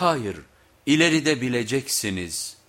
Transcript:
Hayır, ileride bileceksiniz.''